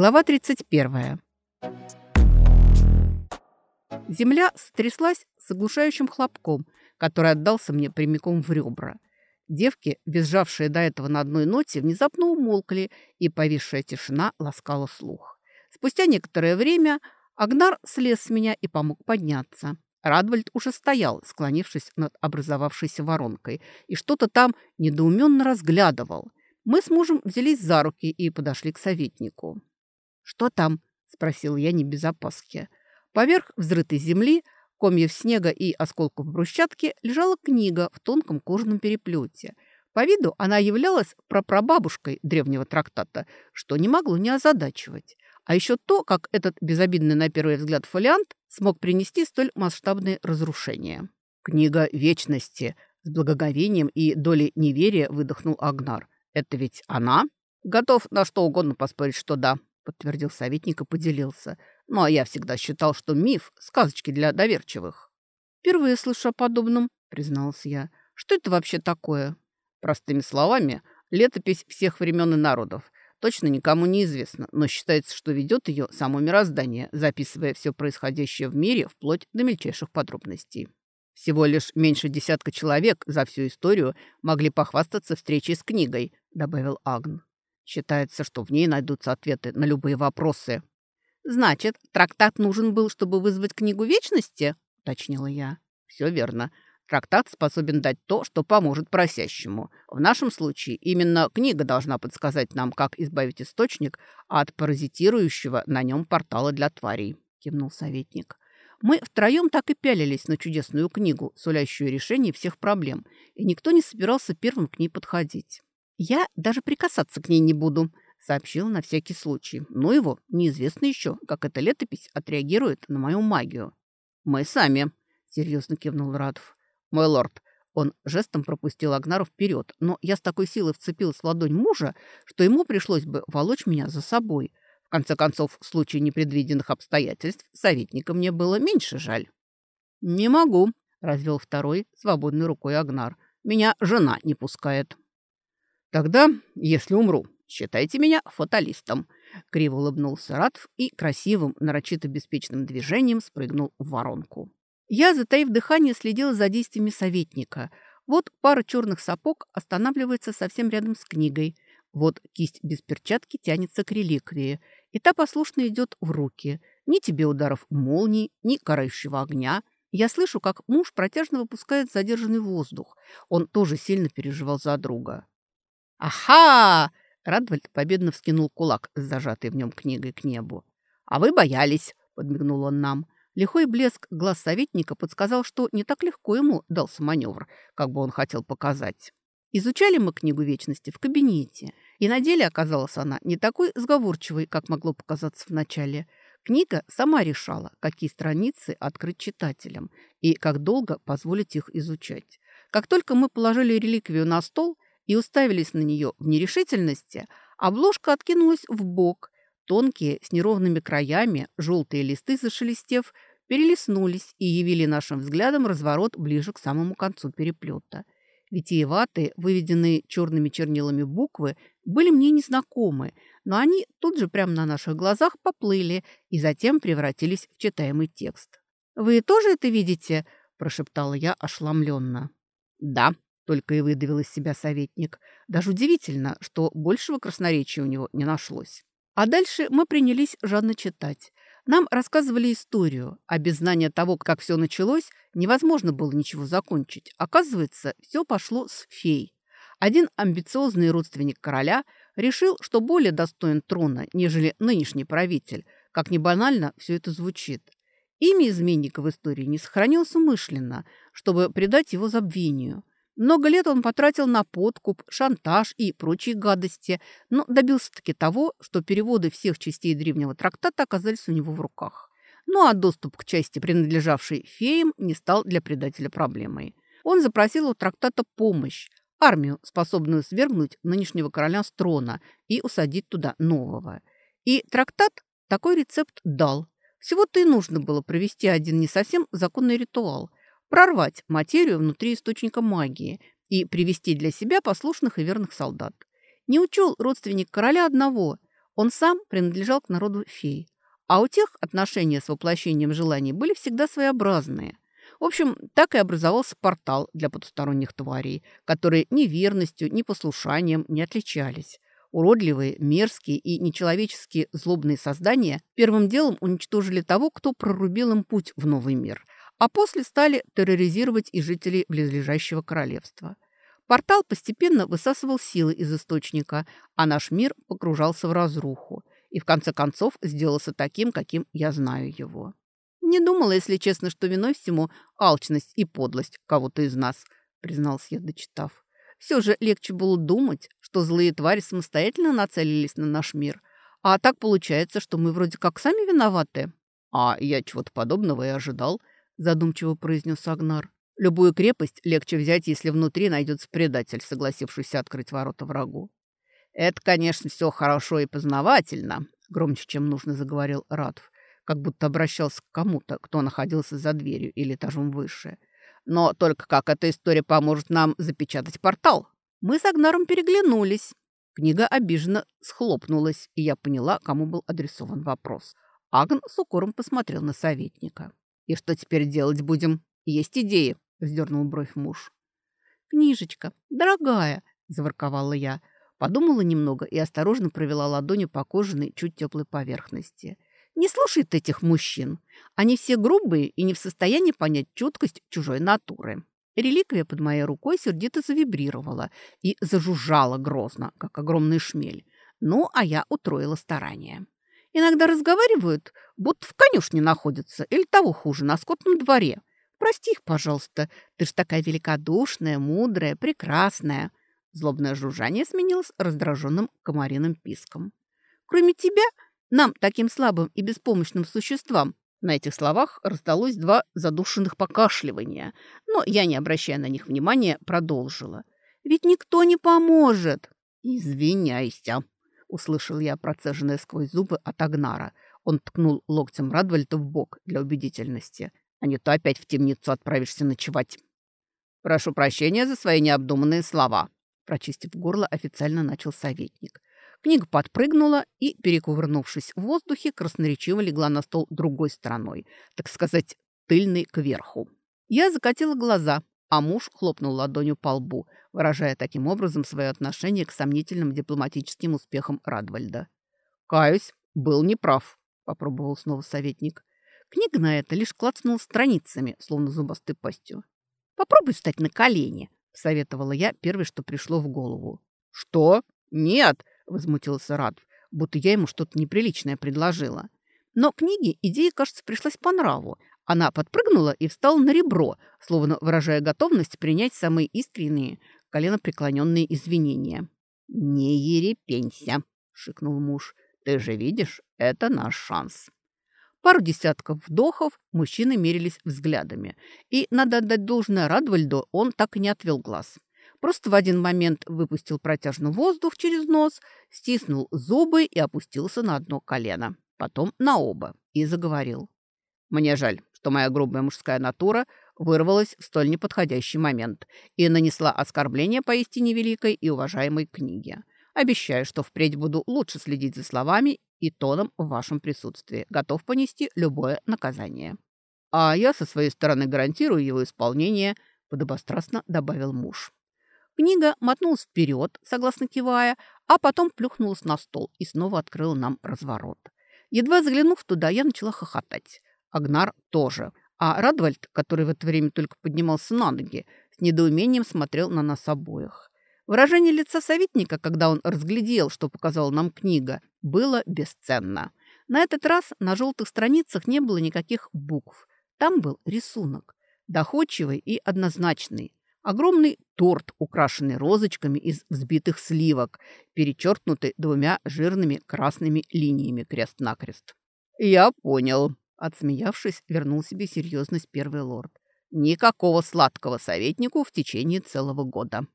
Глава 31. Земля стряслась с оглушающим хлопком, который отдался мне прямиком в ребра. Девки, визжавшие до этого на одной ноте, внезапно умолкли, и повисшая тишина ласкала слух. Спустя некоторое время Агнар слез с меня и помог подняться. Радвальд уже стоял, склонившись над образовавшейся воронкой, и что-то там недоуменно разглядывал. Мы с мужем взялись за руки и подошли к советнику. «Что там?» – спросил я не без опаски. Поверх взрытой земли, комьев снега и осколков брусчатки лежала книга в тонком кожаном переплете. По виду она являлась прапрабабушкой древнего трактата, что не могло не озадачивать. А еще то, как этот безобидный на первый взгляд фолиант смог принести столь масштабные разрушения. «Книга вечности», – с благоговением и долей неверия выдохнул Агнар. «Это ведь она?» «Готов на что угодно поспорить, что да», – подтвердил советник и поделился. «Ну, а я всегда считал, что миф – сказочки для доверчивых». «Впервые слышу о подобном», – призналась я. «Что это вообще такое?» Простыми словами, летопись всех времен и народов – точно никому не известно, но считается, что ведет ее само мироздание, записывая все происходящее в мире вплоть до мельчайших подробностей. Всего лишь меньше десятка человек за всю историю могли похвастаться встречей с книгой, добавил Агн. Считается, что в ней найдутся ответы на любые вопросы. Значит, трактат нужен был, чтобы вызвать книгу вечности? уточнила я. Все верно. Трактат способен дать то, что поможет просящему. В нашем случае именно книга должна подсказать нам, как избавить источник от паразитирующего на нем портала для тварей», – кивнул советник. Мы втроем так и пялились на чудесную книгу, сулящую решение всех проблем, и никто не собирался первым к ней подходить. «Я даже прикасаться к ней не буду», – сообщил на всякий случай. Но его неизвестно еще, как эта летопись отреагирует на мою магию. «Мы сами», – серьезно кивнул Радов. «Мой лорд». Он жестом пропустил Агнару вперед, но я с такой силой вцепилась в ладонь мужа, что ему пришлось бы волочь меня за собой. В конце концов, в случае непредвиденных обстоятельств советника мне было меньше жаль. «Не могу», — развел второй свободной рукой Агнар. «Меня жена не пускает». «Тогда, если умру, считайте меня фаталистом», — криво улыбнулся Ратв и красивым, нарочито беспечным движением спрыгнул в воронку. Я, затаив дыхание, следила за действиями советника. Вот пара черных сапог останавливается совсем рядом с книгой. Вот кисть без перчатки тянется к реликвии, и та послушно идет в руки. Ни тебе ударов молний, ни карающего огня. Я слышу, как муж протяжно выпускает задержанный воздух. Он тоже сильно переживал за друга. «Аха!» — Радвальд победно вскинул кулак с зажатой в нем книгой к небу. «А вы боялись!» — подмигнул он нам. Лихой блеск глаз советника подсказал, что не так легко ему дался маневр, как бы он хотел показать. Изучали мы книгу вечности в кабинете, и на деле оказалась она не такой сговорчивой, как могло показаться вначале. Книга сама решала, какие страницы открыть читателям и как долго позволить их изучать. Как только мы положили реликвию на стол и уставились на нее в нерешительности, обложка откинулась в бок. Тонкие, с неровными краями, желтые листы, зашелестев, перелистнулись и явили нашим взглядом разворот ближе к самому концу переплета. Витиеватые, выведенные черными чернилами буквы, были мне незнакомы, но они тут же прямо на наших глазах поплыли и затем превратились в читаемый текст. «Вы тоже это видите?» – прошептала я ошеломленно. «Да», – только и выдавил из себя советник. Даже удивительно, что большего красноречия у него не нашлось. А дальше мы принялись жадно читать. Нам рассказывали историю, а без знания того, как все началось, невозможно было ничего закончить. Оказывается, все пошло с фей. Один амбициозный родственник короля решил, что более достоин трона, нежели нынешний правитель. Как ни банально, все это звучит. Имя изменника в истории не сохранилось умышленно, чтобы придать его забвению. Много лет он потратил на подкуп, шантаж и прочие гадости, но добился-таки того, что переводы всех частей древнего трактата оказались у него в руках. Ну а доступ к части, принадлежавшей феям, не стал для предателя проблемой. Он запросил у трактата помощь, армию, способную свергнуть нынешнего короля с трона и усадить туда нового. И трактат такой рецепт дал. Всего-то и нужно было провести один не совсем законный ритуал – прорвать материю внутри источника магии и привести для себя послушных и верных солдат. Не учел родственник короля одного. Он сам принадлежал к народу фей, а у тех отношения с воплощением желаний были всегда своеобразные. В общем, так и образовался портал для потусторонних тварей, которые ни верностью, ни послушанием не отличались. Уродливые, мерзкие и нечеловеческие злобные создания первым делом уничтожили того, кто прорубил им путь в новый мир, а после стали терроризировать и жителей близлежащего королевства. Портал постепенно высасывал силы из источника, а наш мир погружался в разруху и в конце концов сделался таким, каким я знаю его. Не думала, если честно, что виной всему алчность и подлость кого-то из нас, признался я, дочитав. Все же легче было думать, что злые твари самостоятельно нацелились на наш мир. А так получается, что мы вроде как сами виноваты. А я чего-то подобного и ожидал, задумчиво произнес Агнар. Любую крепость легче взять, если внутри найдется предатель, согласившийся открыть ворота врагу. Это, конечно, все хорошо и познавательно, громче, чем нужно, заговорил Радов, как будто обращался к кому-то, кто находился за дверью или этажом выше. Но только как эта история поможет нам запечатать портал? Мы с Агнаром переглянулись. Книга обиженно схлопнулась, и я поняла, кому был адресован вопрос. Агн с укором посмотрел на советника. «И что теперь делать будем? Есть идеи?» — вздернул бровь муж. «Книжечка, дорогая!» — заворковала я. Подумала немного и осторожно провела ладонью по кожаной, чуть теплой поверхности. Не слушай ты этих мужчин. Они все грубые и не в состоянии понять чуткость чужой натуры. Реликвия под моей рукой сердито завибрировала и зажужжала грозно, как огромный шмель. Ну, а я утроила старания. Иногда разговаривают, будто в конюшне находятся, или того хуже, на скотном дворе. Прости их, пожалуйста, ты ж такая великодушная, мудрая, прекрасная. Злобное жужжание сменилось раздраженным комариным писком. Кроме тебя нам, таким слабым и беспомощным существам, на этих словах раздалось два задушенных покашливания, но я, не обращая на них внимания, продолжила. «Ведь никто не поможет!» «Извиняйся!» — услышал я процеженное сквозь зубы от Агнара. Он ткнул локтем Радвальта в бок для убедительности. «А не то опять в темницу отправишься ночевать!» «Прошу прощения за свои необдуманные слова!» Прочистив горло, официально начал советник. Книга подпрыгнула и, перекувырнувшись в воздухе, красноречиво легла на стол другой стороной, так сказать, тыльной кверху. Я закатила глаза, а муж хлопнул ладонью по лбу, выражая таким образом свое отношение к сомнительным дипломатическим успехам Радвальда. «Каюсь, был неправ», — попробовал снова советник. Книга на это лишь клацнула страницами, словно зубастой пастью. «Попробуй встать на колени», — советовала я первое, что пришло в голову. «Что? Нет!» возмутился Радов, будто я ему что-то неприличное предложила. Но книге идея, кажется, пришлась по нраву. Она подпрыгнула и встала на ребро, словно выражая готовность принять самые искренние, коленопреклоненные извинения. «Не ерепенься», — шикнул муж. «Ты же видишь, это наш шанс». Пару десятков вдохов мужчины мерились взглядами. И, надо отдать должное Радвальду, он так и не отвел глаз. Просто в один момент выпустил протяжный воздух через нос, стиснул зубы и опустился на одно колено. Потом на оба и заговорил. «Мне жаль, что моя грубая мужская натура вырвалась в столь неподходящий момент и нанесла оскорбление поистине великой и уважаемой книге. Обещаю, что впредь буду лучше следить за словами и тоном в вашем присутствии, готов понести любое наказание. А я со своей стороны гарантирую его исполнение», — подобострастно добавил муж. Книга мотнулась вперед, согласно кивая, а потом плюхнулась на стол и снова открыла нам разворот. Едва заглянув туда, я начала хохотать. Агнар тоже. А Радвальд, который в это время только поднимался на ноги, с недоумением смотрел на нас обоих. Выражение лица советника, когда он разглядел, что показала нам книга, было бесценно. На этот раз на желтых страницах не было никаких букв. Там был рисунок, доходчивый и однозначный. Огромный торт, украшенный розочками из взбитых сливок, перечеркнутый двумя жирными красными линиями крест-накрест. «Я понял», — отсмеявшись, вернул себе серьезность первый лорд. «Никакого сладкого советнику в течение целого года».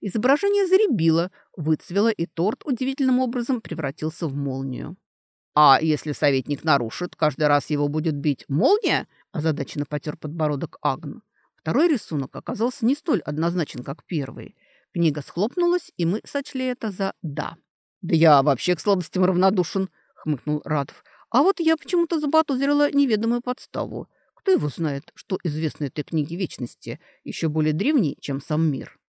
Изображение заребило, выцвело, и торт удивительным образом превратился в молнию. «А если советник нарушит, каждый раз его будет бить молния?» озадаченно потер подбородок Агн. Второй рисунок оказался не столь однозначен, как первый. Книга схлопнулась, и мы сочли это за «да». «Да я вообще к слабостям равнодушен», — хмыкнул Радов. «А вот я почему-то заподозрила неведомую подставу. Кто его знает, что известно этой книге Вечности, еще более древней, чем сам мир?»